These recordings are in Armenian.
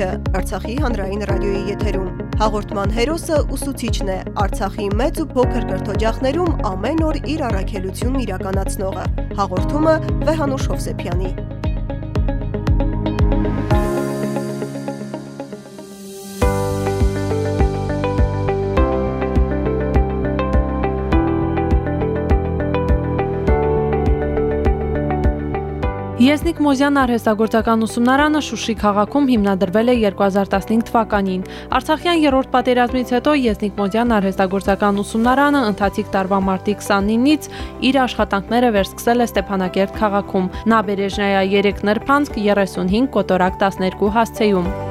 ուսուցիչը Արցախի հանրային ռադիոյի եթերում։ Հաղորդման հերոսը ուսուցիչն է, Արցախի մեծ ու փոքր կրթօջախներում ամեն օր իր առաքելությունն իրականացնողը։ Հաղորդումը Վեհանուշ Հովսեփյանի։ Եզնիկ Մոզյան արհեստագործական ուսումնարանը Շուշի քաղաքում հիմնադրվել է 2015 թվականին։ Արցախյան երրորդ պատերազմից հետո Եզնիկ Մոզյան արհեստագործական ուսումնարանը ընթացիկ տարվա մարտի 29-ից իր աշխատանքները վերսկսել է Ստեփանակերտ քաղաքում։ Նաբերեժնայա 3 նրբանցք 35 կոտորակ 12 հասցեում։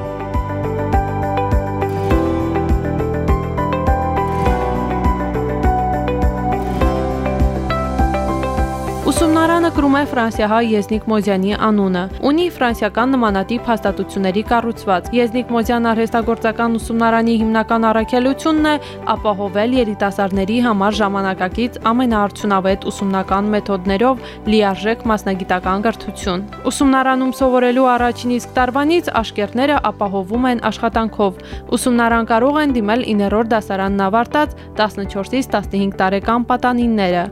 Ուսումնարանը կրում է ֆրանսիահայ Եզնիկ Մոզյանի անունը։ Ունի ֆրանսիական նմանատիպ հաստատությունների կառուցված։ Եզնիկ Մոզյան արհեստագործական ուսումնարանի հիմնական առաքելությունն է ապահովել երիտասարդների համար ժամանակակից ամենաարդյունավետ ուսումնական մեթոդներով լիարժեք մասնագիտական կրթություն։ Ուսումնարանում սովորելու առաջին իսկ տարվանից աշկերտները ապահովում են աշխատանքով։ Ուսումնարան կարող են դիմել 9-րդ դասարանն ավարտած 14-ից 15 տարեկան պատանիները։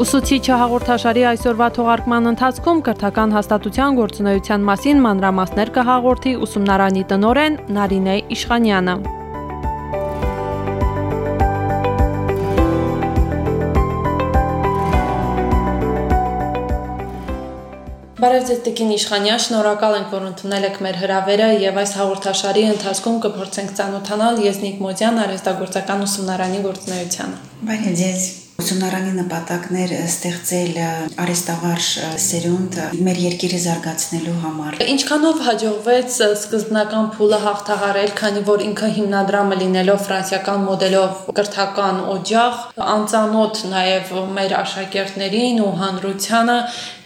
Ուսուցիչը հաղորդաշարի այսօրվա թողարկման ընթացքում կրթական հաստատության գործունեության մասին մանրամասներ կհաղորդի ուսումնարանի տնորեն Նարինե Իշխանյանը։ Բարև ձեզ Տիկին Իշխանյան, շնորհակալ ենք, որ ընդունել եք մեր հրավերը եւ այս հաղորդաշարի ընթացքում կփորձենք ծանոթանալ Եզնիկ Մոդյան արհեստագործական ուսումնարանի գործունեությանը։ Բարև ձեզ։ Ուսումնարանի նպատակն էր ստեղծել արեստավարժ սերունդ մեր երկիրը զարգացնելու համար։ Ինչքանով հաջողվեց սկզբնական փուլը հաղթահարել, քանի որ ինքը հիմնադրամը լինելով ֆրանսիական մոդելով կրթական օջախ, անծանոթ նաև մեր աշակերտներին ու հանրությանը,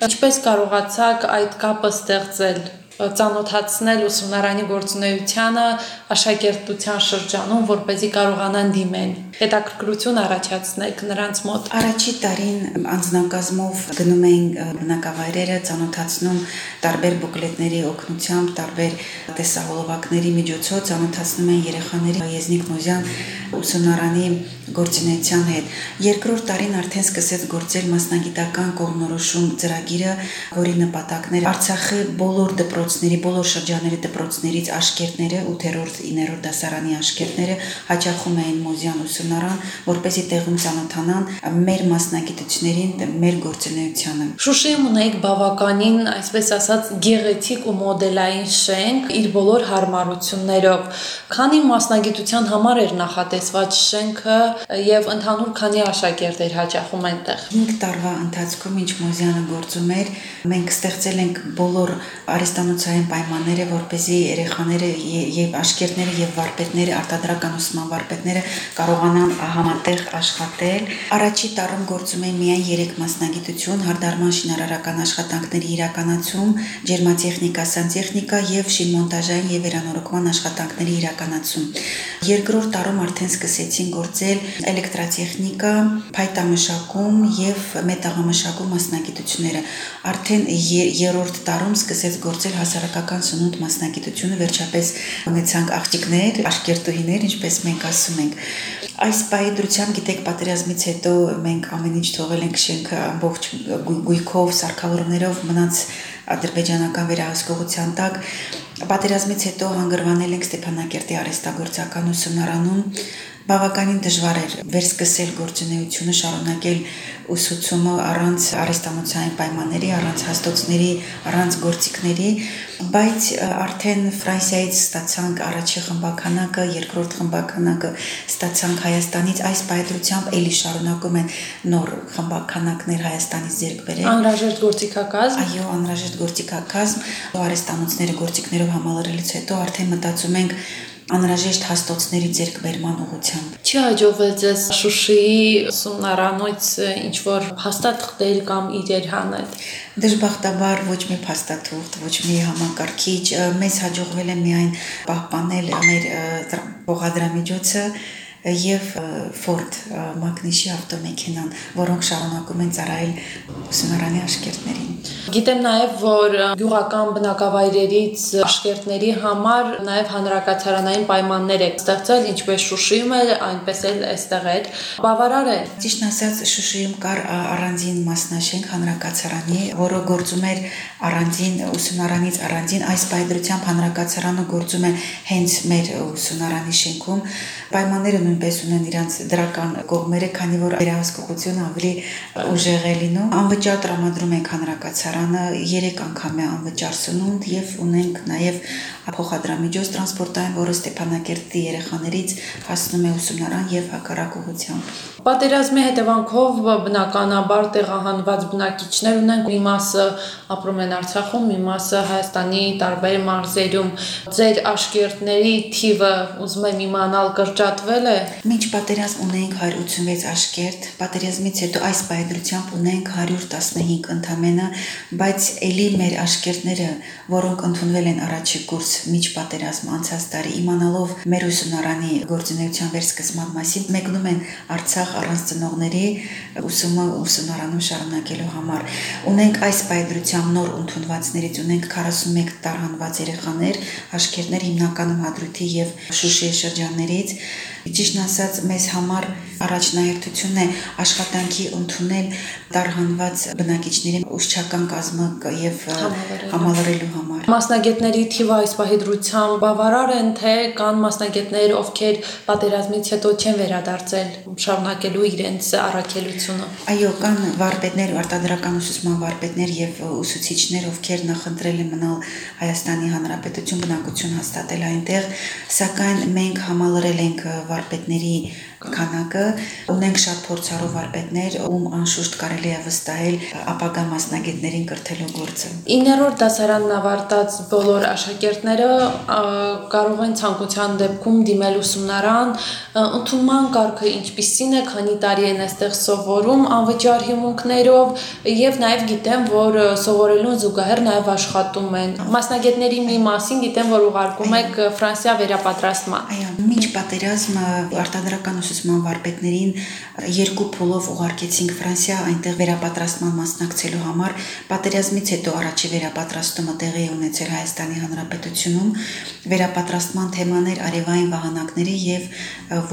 ինչպես կարողացաք այդ կապը ստեղծել ծանոթացնել ուսումնարանի գործունեությանը աշակերտության շրջանում, որ เป զի կարողանան դիմեն հետաքրքրություն առաջացնեք նրանց մոտ։ Առաջի տարին անձնակազմով գնում էինք բնակավայրերը, ծանոթացնում տարբեր բուկլետների օգնությամբ, տարբեր տեսահոլովակների միջոցով ծանոթացնում են երեխաների Եզնիկ Մոզյան ուսումնարանի գործունեության հետ։ Երկրորդ տարին արդեն սկսեց գործել մասնագիտական կողմնորոշում ծրագիրը, որի նպատակն էր Արցախի բոլոր դպրոցների, բոլոր շրջանների դպրոցներից աշկերտները 8-րդ, 9-րդ դասարանի աշկերտները հաճախում էին Մոզյան ուսումնարան, որպեսզի տեղում ճանոթանան մեր մասնագիտություններին, մեր գործունեությանը։ Շուշիում ունեիք բավականին, այսպես ասած, գեղեցիկ ու մոդելային շենք իր բոլոր հարմարություններով։ Քանի մասնագիտության համար էր նախատեսված շենքը եւ ընդհանուր քանի աշակերտ էր հաճախում այնտեղ։ 5 տարվա ընթացքում ինչ Մոզյանը գործում էր, մենք ստեղծել ենք բոլոր արեստանոցային պայմանները, որպեսզի երեխաները եւ աշկերտները եւ վարպետները, արտադրական ուսման վարպետները կարողանան կարողանան համատեղ աշխատել։ Առաջի տարում գործում էին միայն 3 մասնագիտություն՝ հարդարման շինարարական աշխատանքների իրականացում, ջերմատեխնիկա, սանտեխնիկա եւ շինմոնտաժային եւ վերանորոգման աշխատանքների իրականացում։ Երկրորդ տարում արդեն սկսեցին գործել էլեկտրատեխնիկա, փայտամշակում եւ մետաղամշակում մասնագիտությունները։ Արդեն երրորդ տարում սկսեց գործել հասարակական սնունդ մասնագիտությունը, վերջապես ունեցանք աղջիկներ, աշկերտուհիներ, ինչպես մենք ասում ենք։ Այս պահի դրությամբ գիտեք պատերազմից հետո մենք ամեն ինչ թողել ենք շենքը ամբողջ գույքով, սարքավորումներով մնաց ադրբեջանական վերահսկողության տակ պատերազմից հետո հանգրվանել ենք Ստեփանակերտի արեստագործական ուսումնարանում բավականին դժվար էր վերսկսել գործունեությունը, շարունակել ուսուցումը առանց արեստանոցային պայմանների, առանց հաստոցների, առանց գործիքների, բայց արդեն Ֆրանսիայից ստացանք առաջի խմբականակը, երկրորդ խմբականակը ստացանք Հայաստանից, այս պայծրությամբ էլի շարունակում են նոր խմբականակներ Հայաստանից ձեռք բերել։ Անհրաժեշտ գործիքակազմ։ Այո, անհրաժեշտ գործիքակազմ, արեստանոցները գործիքներով համալրելուց հետո արդեն մտածում ենք անհրաժեշտ հաստոցների ձեռքբերման ուղղությամբ։ Չի հաջողվել ձեզ Շուշիի ուսումնարանոց ինչ որ հաստատ խտել կամ իրեր հանել։ Դժբախտաբար ոչ մի փաստաթուղթ, ոչ մի համակարգիչ մեզ հաջողվել է միայն պահպանել մեր բողադրամիջոցը եւ Ford մագնիշի ավտոմեքենան, որոնք շարունակում են ծառայել ուսումնարանի աշկերտներին։ Գիտեմ նաև, որ գյուղական բնակավայրերից աշկերտների համար նաև հանրակացարանային պայմաններ է ստեղծել, ինչպես Շուշիում է, այնպես էլ այստեղ է։ Բավարար է։ Ճիշտ ասած, Շուշիում կար առանձին մասնաշենք հանրակացարանի, որը գործում էր առանձին ուսումնարանից առանձին այս պայդրությամբ հանրակացարանը գործում է հենց մեր ուսումնարանի շենքում պայմանները նույնպես ունեն իրանց դրական կողմերը, քանի որ վերահսկողությունը ավելի ուժեղ է լինում։ Անվճար տրամադրում ենք հանրակացարանը 3 անգամ է անվճար սնունդ եւ ունենք նաեւ փոխադրամիջոց տրանսպորտային, որը Ստեփանակերտի երեխաներից հասնում է ուսումնարան եւ հակառակ ուղղությամբ։ Պատերազմի հետևանքով բնականաբար տեղահանված բնակիչներ ունեն, մի մասը ապրում են Արցախում, մի մասը Հայաստանի տարբեր մարզերում։ Ձեր աշկերտների թիվը ուզում եմ իմանալ կրճատվել է։ Մինչ պատերազմ ունենք 186 աշկերտ, պատերազմից հետո այս բայդրությամբ ունենք 115 ընդամենը, բայց ելի մեր աշկերտները, որոնք ընդունվել են առաջի կուրս միջ պատերազմ անցած տարի, իմանալով մեր ուսումնարանի գործունեության վերսկսման մասին, մեկնում են Արցախ առանց ծնողների ուսումը ուսումնարանում շարունակելու համար։ Ունենք այս պայդրությամբ նոր ընդունվածներից ունենք 41 տարհանված երեխաներ, աշկերտներ հիմնականում Հադրութի եւ Շուշիի շրջաններից Ճիշտն ասած, մեզ համար առաջնահերթությունն է աշխատանքի ընդունել տարհանված բնակիչների ուշչական կազմը եւ համալրելու համար։ Մասնագետների թիվը այս պահի դրությամբ բավարար են, թե կան մասնագետներ, ովքեր պատերազմից հետո չեն վերադարձել շարունակելու իրենց առաքելությունը։ Այո, կան վարպետներ, արտադրական ուսուցման վարպետներ եւ ուսուցիչներ, ովքեր նախընտրել են մնալ Հայաստանի Հանրապետություն բնակություն հաստատել այնտեղ, սակայն մենք համալրել ենք վարպետների քանակը ունենք շատ փորձառու վարպետներ, ում անշուշտ կարելի է վստահել ապագա մասնագետներին կրթելու գործը։ 9-րդ դասարանն ավարտած բոլոր աշակերտները կարող են ցանկության դեպքում դիմել ուսումնարան, ընդունման կարգը ինչպիսին է, քանի տարի են այստեղ սովորում անվճար հիմունքներով եւ նաեւ գիտեմ, որ սովորելուն զուգահեռ նաեւ աշխատում են։ Մասնագետների մի մասին գիտեմ, որ ուղարկում եք Ֆրանսիա վերապատրաստման։ Այո, մինչ պատերազմը արտադրական ուսուցման վարպետներին երկու փոլով ուղարկեցինք Ֆրանսիա այնտեղ վերապատրաստման մասնակցելու համար։ Պատերազմից հետո առաջի վերապատրաստումը տեղի ունեցել Հայաստանի Հանրապետությունում։ Վերապատրաստման թեմաներ արևային վահանակների եւ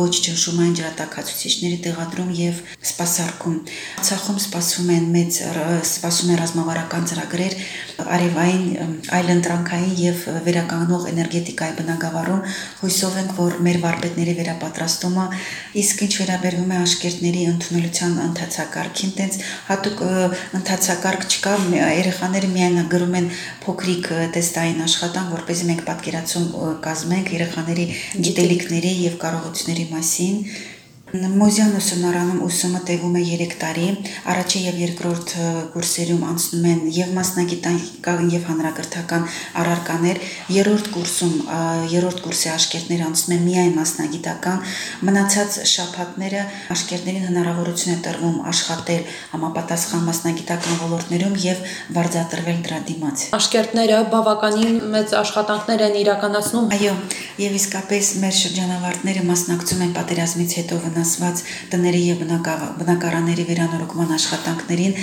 ոչ ճնշումային ջրատակացուցիչների տեղադրում եւ սպասարկում։ Ցախում սպասում են մեծ սպասում են ռազմավարական ծրագրեր արևային այլընտրանքային եւ վերականգնող էներգետիկայի բնագավառում հույսով ենք, որ մեր վարպետների վերապատրաստումը իսկ ինչ վերաբերվում է աշկերտների ընդունելության ընթացակարգին, տենց հատուկ ընթացակարգ չկա, երեխաները միայն գրում են փոքրիկ տեստային աշխատանք, որպեսզի մենք պատկերացում կազմենք երեխաների գիտելիքների եւ կարողությունների մասին Մոզյան ուսումնարանում ուսումը տևում է 3 տարի։ Առաջին եւ երկրորդ կուրսերում անցնում են եւ մասնագիտական եւ հանրակրթական առարկաներ։ Երրորդ կուրսում երրորդ կուրսի աշկերտներ անցնում են միայն մասնագիտական։ Մնացած շաբաթները աշկերտներին հնարավորություն է տրվում աշխատել համապատասխան մասնագիտական ոլորտներում եւ վարձատրվել դրա դիմաց։ Աշկերտները բավականին մեծ աշխատանքներ են իրականացնում։ Այո, եւ իսկապես մեր շրջանավարտները մասնակցում են պատերազմից հետո վնաս վնասված տների եւ բնակարանների վերանորոգման աշխատանքներին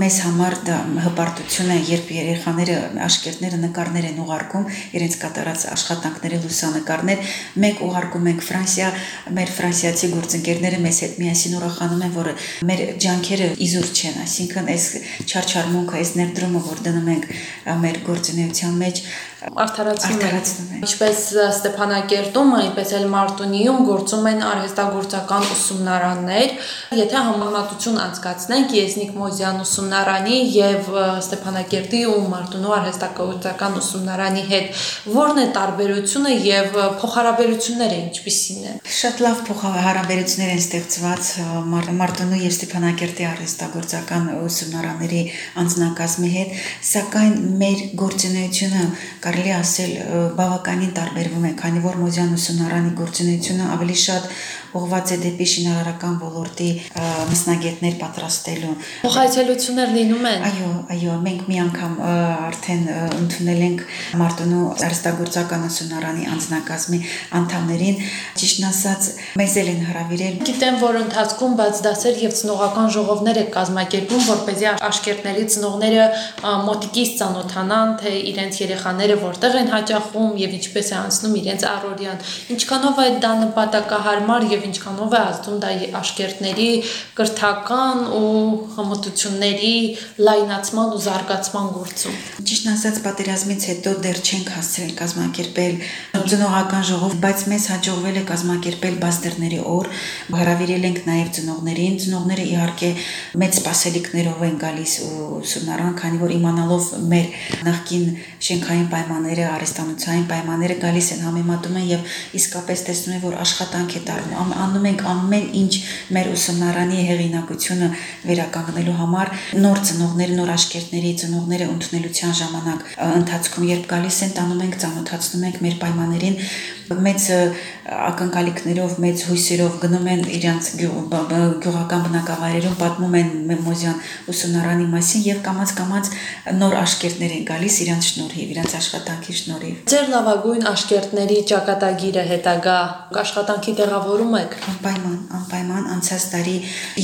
մեզ համար դա հպարտություն է, երբ երեխաները, աշկերտները նկարներ են ուղարկում, իրենց կատարած աշխատանքների լուսանկարներ, մենք ուղարկում ենք Ֆրանսիա, մեր ֆրանսիացի գործընկերները մեզ հետ միասին ուրախանում են, որ մեր ջանքերը իզուր չեն, այսինքն այս չարչարմունքը, այս ներդրումը, որ դնում ենք մեր գործունեության մեջ, արդարացնում են։ Ինչպես Ստեփանակերտում, այնպես էլ Մարտունիում գործում են արհեստագործական ուսումնարաններ։ Եթե համեմատություն անցկացնենք Եզնիկ Մոզյան ուսումնարանի եւ Ստեփանակերտի ու Մարտունու արհեստագործական ուսումնարանի հետ, ո՞րն է տարբերությունը եւ փոխհարաբերությունները ինչպիսին են։ Շատ լավ փոխհարաբերություններ են ստեղծված Մարտունու եւ Ստեփանակերտի արհեստագործական ուսումնարանների անձնակազմի հետ, սակայն մեր գործունեությունը կարելի ասել բավականին տարբերվում է, քանի որ Մոզյան ուսումնարանի գործունեությունը ավելի շատ ուղղված է դեպի շինարարական ոլորտի մասնագետներ պատրաստելու։ Փոխայցելություններ լինում են։ Այո, այո, մենք մի անգամ արդեն ընդունել ենք Մարտունու արհեստագործական ուսումնարանի անձնակազմի անդամներին, ճիշտն ասած, մեզ էլ են հravirել։ Գիտեմ, որ ընթացքում բաց դասեր եւ ծնողական ժողովներ եք կազմակերպում, որպեսզի աշկերտների ծնողները մոտիկից ծանոթանան, թե իրենց երեխաները որտեղ են հաճախում եւ ինչպես է անցնում իրենց առօրյան։ Ինչքանով է դա նպատակահարմար եւ ինչքանով է ազդում դա աշկերտների կրթական ու հմտությունների լայնացման ու զարգացման գործում։ Ճիշտ ասած, պատերազմից հետո դեռ չենք հասցրել կազմակերպել ծնողական ժողով, բայց մեզ հաջողվել է կազմակերպել բաստերների օր։ Հրավիրել ենք նաև ծնողներին։ Ծնողները իհարկե մեծ սպասելիքներով են գալիս ուսումնարան, քանի որ իմանալով մեր նախկին շենքային պայմանները, արհեստանոցային պայմանները գալիս են համեմատում են եւ իսկապես տեսնում են, որ աշխատանք է դառնում։ Անում ենք ամեն ինչ մեր ուսումնարանի հեղինակությունը վերականգնելու համար նոր ծնողներ, նոր աշկերտների ծնողները ընդունելության ժամանակ ընթացքում երբ գալիս են, տանում ենք, ծանոթացնում ենք մեր պայմաններին մեծ ակնկալիքներով, մեծ հույսերով գնում են իրանց գյուղական բնակավայրերում, պատմում են Մեմոզյան ուսումնարանի մասին եւ կամած-կամած նոր աշկերտներ են գալիս իրանց շնորհիվ, իրանց աշխատանքի շնորհիվ։ Ձեր լավագույն աշկերտների ճակատագիրը հետագա աշխատանքի տեղավորում եք։ Անպայման, անպայման անցած տարի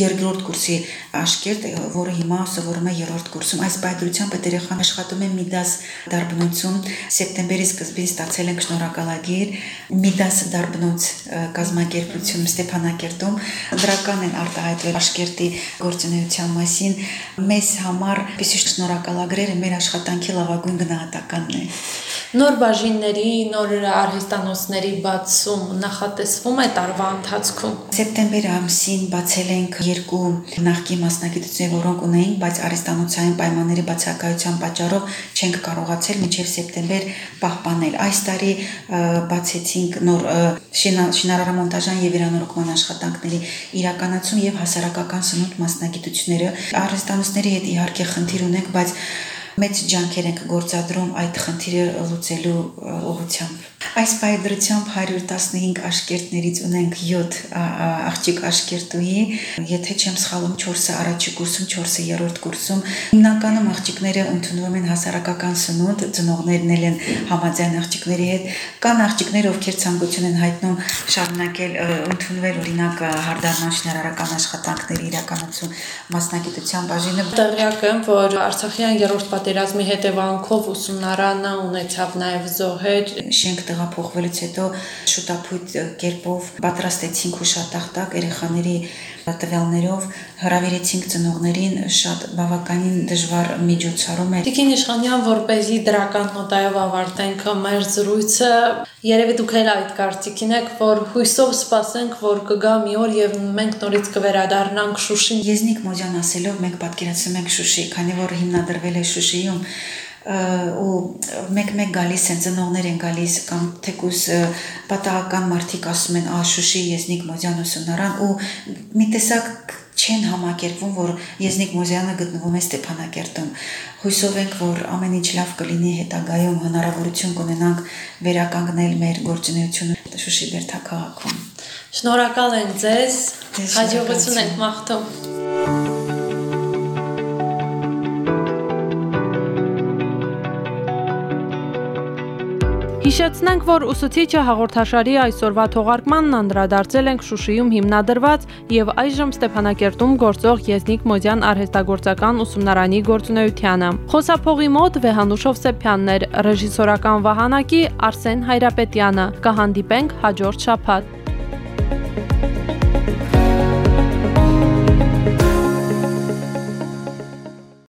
երկրորդ կուրսի աշկերտ, որը հիմա սովորում է երրորդ կուրսում։ Այս բայդրությամբ այդ երեխան աշխատում է Միդաս դարբնություն։ Սեպտեմբերի սկզբին ստացել ենք շնորհակալագիր Միդաս դարբնոց կազմակերպություն Ստեփանակերտում դրական են արտահայտվել աշկերտի գործունեության մասին։ Մեզ համար պիսի շնորհակալագրերը մեր աշխատանքի լավագույն գնահատականն է նոր բաժինների, նոր արհեստանոցների բացում նախատեսվում է տարվա ընթացքում։ Սեպտեմբեր ամսին բացել ենք երկու նախկին մասնագիտություններ, որոնք ունեինք, բայց արհեստանոցային պայմանների բացակայության պատճառով չենք կարողացել մինչև սեպտեմբեր պահպանել։ Այս տարի բացեցինք նոր շինարարամոնտաժան եւ վերանորոգման աշխատանքների իրականացում եւ հասարակական սնունդ մասնագիտությունները։ Արհեստանոցների հետ իհարկե խնդիր ունենք, բայց մեծ ջանքեր ենք գործադրում այդ խնդիրը լուծելու ուղղությամբ։ Այս բայդրությամբ 115 աշկերտներից ունենք 7 աղջիկ աշկերտուհի, եթե չեմ սխալվում 4-ը առաջի կուրսում, 4-ը երրորդ կուրսում։ Հիմնականում աղջիկները ընդունվում են հասարակական սնունդ, ծնողներն են համաձայն աղջիկների հետ։ Կան աղջիկներ, ովքեր ցանկություն են հայտնում շարունակել ընդունվել օրինակ հարդարման շինարարական աշխատանքների իրականացում մասնագիտության բաժինը։ Տեղյակ եմ, որ Արցախյան երրորդ պատերազմի հետևանքով ուսումնարանը ունեցավ նաև զոհեր։ Շենք տեղափոխվելուց հետո շուտապույտ կերպով պատրաստեցինք հուշատախտակ երեխաների տվյալներով հրավիրեցինք ծնողներին շատ բավականին դժվար միջոցառում է։ Տիկին Իշխանյան, որպեսզի դրական նոտայով ավարտենք մեր զրույցը, երևի դուք էլ այդ կարծիքին եք, որ հույսով սպասենք, որ կգա մի օր եւ մենք նորից կվերադառնանք Շուշին։ Եզնիկ Մոզյան ասելով մենք պատկերացնում ենք Շուշի, քանի որ հիմնադրվել է Շուշիում ու մեկ-մեկ գալիս են ծնողներ են գալիս կամ թեկուս պատահական մարդիկ ասում են ա Շուշի Եզնիկ Մոզյան ուսումնարան ու մի տեսակ չեն համակերպվում, որ Եզնիկ Մոզյանը գտնվում է Ստեփանակերտում։ Հույսով ենք, որ ամեն ինչ լավ կլինի հետագայում հնարավորություն կունենանք վերականգնել մեր գործունեությունը Շուշի Բերթաքաղաքում։ Շնորհակալ ենք ձեզ։ Հաջողություն ենք մաղթում։ Հիշեցնենք, որ ուսուցիչը հաղորդաշարի այսօրվա թողարկմանն անդրադարձել ենք Շուշիում հիմնադրված եւ այժմ Ստեփանակերտում գործող Եզնիկ Մոզյան արհեստագործական ուսումնարանի գործունեությանը։ Խոսափողի մոտ Վեհանուշ Հովսեփյաններ, ռեժիսորական վահանակի Արսեն Հայրապետյանը։ Կհանդիպենք հաջորդ շաբաթ։